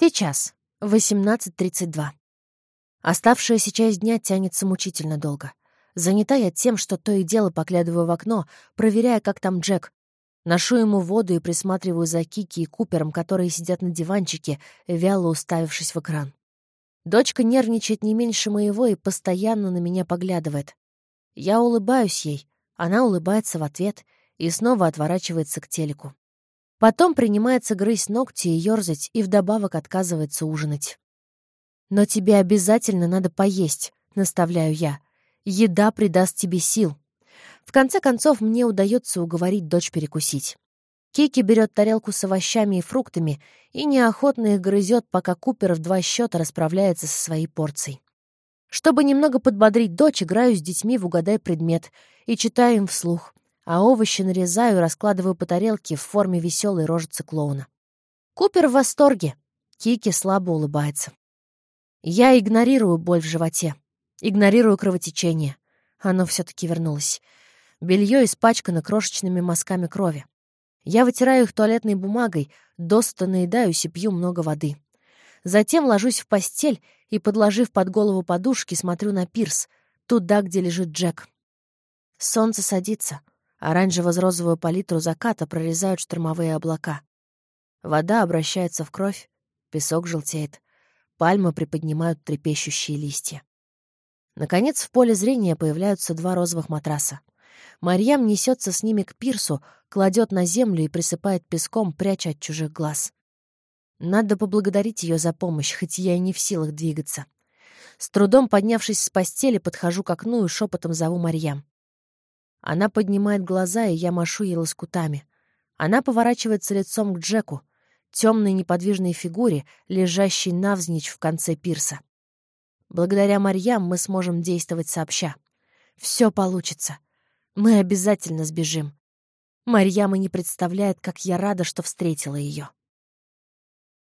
Сейчас. 18.32. Оставшаяся часть дня тянется мучительно долго. Занята я тем, что то и дело поглядываю в окно, проверяя, как там Джек. Ношу ему воду и присматриваю за Кики и Купером, которые сидят на диванчике, вяло уставившись в экран. Дочка нервничает не меньше моего и постоянно на меня поглядывает. Я улыбаюсь ей, она улыбается в ответ и снова отворачивается к телеку. Потом принимается грызть ногти и ёрзать, и вдобавок отказывается ужинать. «Но тебе обязательно надо поесть», — наставляю я. «Еда придаст тебе сил». В конце концов, мне удается уговорить дочь перекусить. Кики берет тарелку с овощами и фруктами и неохотно их грызет, пока Купер в два счета расправляется со своей порцией. Чтобы немного подбодрить дочь, играю с детьми в «Угадай предмет» и читаю им вслух, а овощи нарезаю и раскладываю по тарелке в форме веселой рожицы клоуна. Купер в восторге. Кики слабо улыбается. Я игнорирую боль в животе. Игнорирую кровотечение. Оно все таки вернулось. Белье испачкано крошечными мазками крови. Я вытираю их туалетной бумагой, досыта наедаюсь и пью много воды. Затем ложусь в постель и, подложив под голову подушки, смотрю на пирс, туда, где лежит Джек. Солнце садится. Оранжево-розовую палитру заката прорезают штормовые облака. Вода обращается в кровь, песок желтеет. Пальмы приподнимают трепещущие листья. Наконец, в поле зрения появляются два розовых матраса. Марьям несется с ними к пирсу, кладет на землю и присыпает песком, пряча от чужих глаз. Надо поблагодарить ее за помощь, хоть я и не в силах двигаться. С трудом поднявшись с постели, подхожу к окну и шепотом зову Марьям. Она поднимает глаза, и я машу ей лоскутами. Она поворачивается лицом к Джеку, темной неподвижной фигуре, лежащей навзничь в конце пирса. Благодаря Марьям мы сможем действовать сообща. Все получится. Мы обязательно сбежим. Марьяма не представляет, как я рада, что встретила ее.